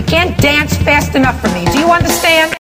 We can't